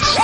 minutes.